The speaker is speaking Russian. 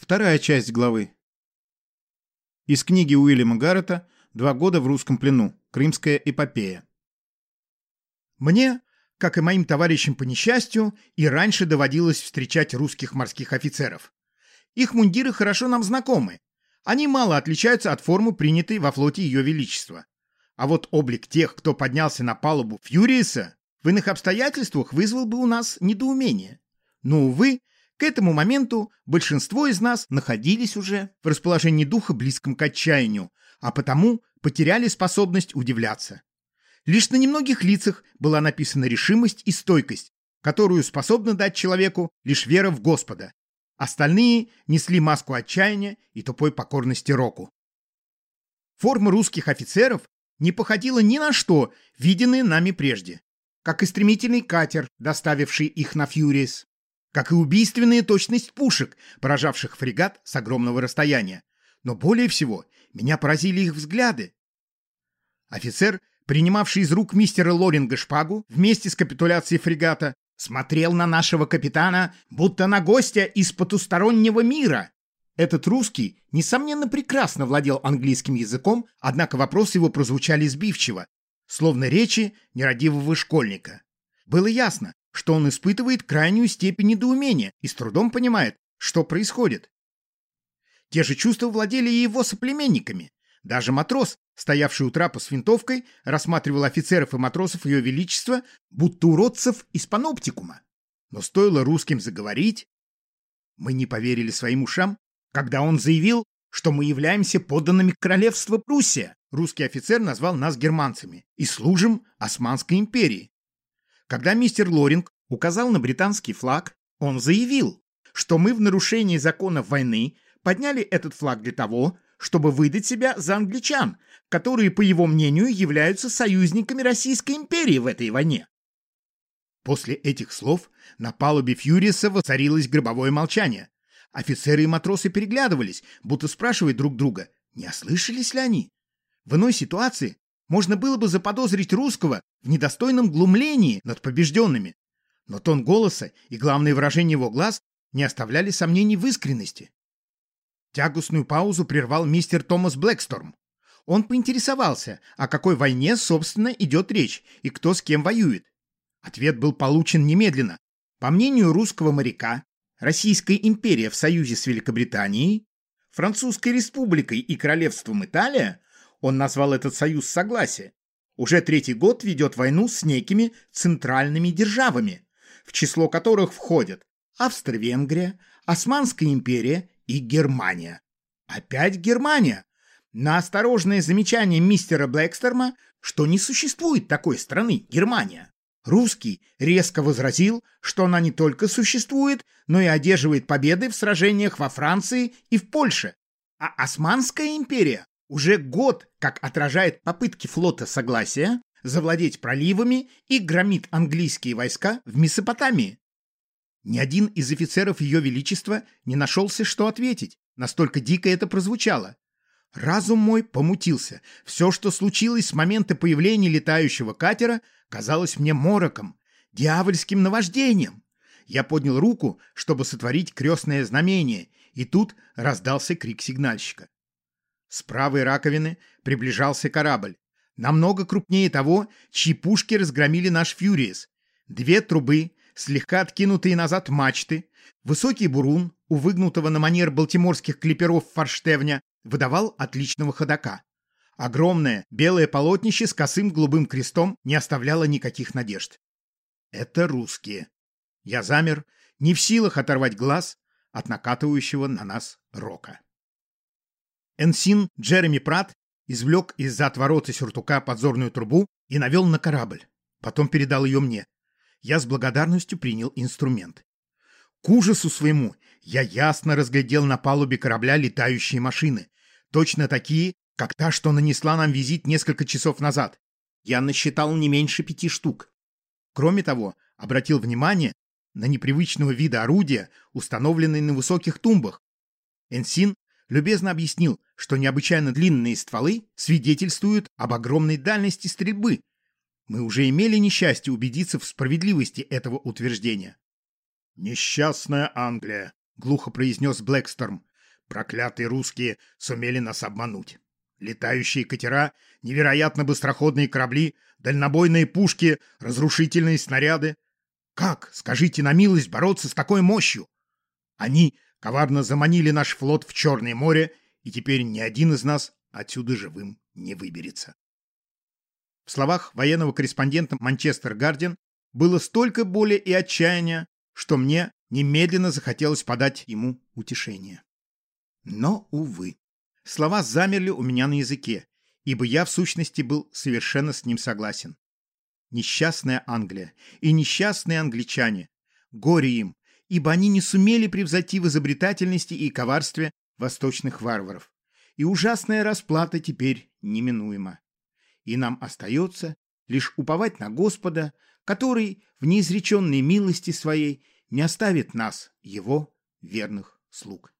Вторая часть главы. Из книги Уильяма Гаррета «Два года в русском плену. Крымская эпопея». Мне, как и моим товарищам по несчастью, и раньше доводилось встречать русских морских офицеров. Их мундиры хорошо нам знакомы. Они мало отличаются от формы, принятой во флоте Ее Величества. А вот облик тех, кто поднялся на палубу Фьюриеса, в иных обстоятельствах вызвал бы у нас недоумение. Но, увы, к этому моменту большинство из нас находились уже в расположении духа близком к отчаянию, а потому потеряли способность удивляться. Лишь на немногих лицах была написана решимость и стойкость, которую способна дать человеку лишь вера в Господа. Остальные несли маску отчаяния и тупой покорности року. Форма русских офицеров не походила ни на что, виденное нами прежде, как и стремительный катер, доставивший их на Фьюрис как и убийственная точность пушек, поражавших фрегат с огромного расстояния. Но более всего меня поразили их взгляды. Офицер, принимавший из рук мистера Лоринга шпагу вместе с капитуляцией фрегата, смотрел на нашего капитана, будто на гостя из потустороннего мира. Этот русский, несомненно, прекрасно владел английским языком, однако вопросы его прозвучали сбивчиво, словно речи нерадивого школьника. Было ясно, что он испытывает крайнюю степень недоумения и с трудом понимает, что происходит. Те же чувства владели и его соплеменниками. Даже матрос, стоявший у трапа с винтовкой, рассматривал офицеров и матросов Ее Величества, будто уродцев из паноптикума. Но стоило русским заговорить... Мы не поверили своим ушам, когда он заявил, что мы являемся подданными королевства Пруссия. Русский офицер назвал нас германцами и служим Османской империи. Когда мистер Лоринг указал на британский флаг, он заявил, что мы в нарушении законов войны подняли этот флаг для того, чтобы выдать себя за англичан, которые, по его мнению, являются союзниками Российской империи в этой войне. После этих слов на палубе Фьюриса воцарилось гробовое молчание. Офицеры и матросы переглядывались, будто спрашивая друг друга, не ослышались ли они. В иной ситуации можно было бы заподозрить русского в недостойном глумлении над побежденными. Но тон голоса и главное выражение его глаз не оставляли сомнений в искренности. Тягостную паузу прервал мистер Томас Блэксторм. Он поинтересовался, о какой войне, собственно, идет речь и кто с кем воюет. Ответ был получен немедленно. По мнению русского моряка, Российская империя в союзе с Великобританией, Французской республикой и Королевством Италия он назвал этот союз согласия. Уже третий год ведет войну с некими центральными державами, в число которых входят Австро-Венгрия, Османская империя и Германия. Опять Германия. На осторожное замечание мистера Блэкстерма, что не существует такой страны, Германия. Русский резко возразил, что она не только существует, но и одерживает победы в сражениях во Франции и в Польше. А Османская империя уже год как отражает попытки флота Согласия завладеть проливами и громит английские войска в Месопотамии. Ни один из офицеров Ее Величества не нашелся, что ответить. Настолько дико это прозвучало. Разум мой помутился. Все, что случилось с момента появления летающего катера, казалось мне мороком, дьявольским наваждением. Я поднял руку, чтобы сотворить крестное знамение, и тут раздался крик сигнальщика. С правой раковины приближался корабль, намного крупнее того, чьи пушки разгромили наш «Фьюриес». Две трубы, слегка откинутые назад мачты, высокий бурун, у выгнутого на манер балтиморских клиперов форштевня, выдавал отличного ходока. Огромное белое полотнище с косым голубым крестом не оставляло никаких надежд. Это русские. Я замер, не в силах оторвать глаз от накатывающего на нас рока. Энсин Джереми Прат извлек из-за отворота сюртука подзорную трубу и навел на корабль. Потом передал ее мне. Я с благодарностью принял инструмент. К ужасу своему я ясно разглядел на палубе корабля летающие машины. Точно такие, как та, что нанесла нам визит несколько часов назад. Я насчитал не меньше пяти штук. Кроме того, обратил внимание на непривычного вида орудия, установленные на высоких тумбах. Энсин любезно объяснил, что необычайно длинные стволы свидетельствуют об огромной дальности стрельбы. Мы уже имели несчастье убедиться в справедливости этого утверждения. «Несчастная Англия», — глухо произнес Блэксторм. Проклятые русские сумели нас обмануть. Летающие катера, невероятно быстроходные корабли, дальнобойные пушки, разрушительные снаряды. Как, скажите на милость, бороться с такой мощью? Они коварно заманили наш флот в Черное море, и теперь ни один из нас отсюда живым не выберется. В словах военного корреспондента Манчестер Гардиан было столько боли и отчаяния, что мне немедленно захотелось подать ему утешение. Но, увы, слова замерли у меня на языке, ибо я в сущности был совершенно с ним согласен. Несчастная Англия и несчастные англичане. Горе им, ибо они не сумели превзойти в изобретательности и коварстве восточных варваров. И ужасная расплата теперь неминуема. И нам остается лишь уповать на Господа, который в неизреченной милости своей не оставит нас, его верных слуг.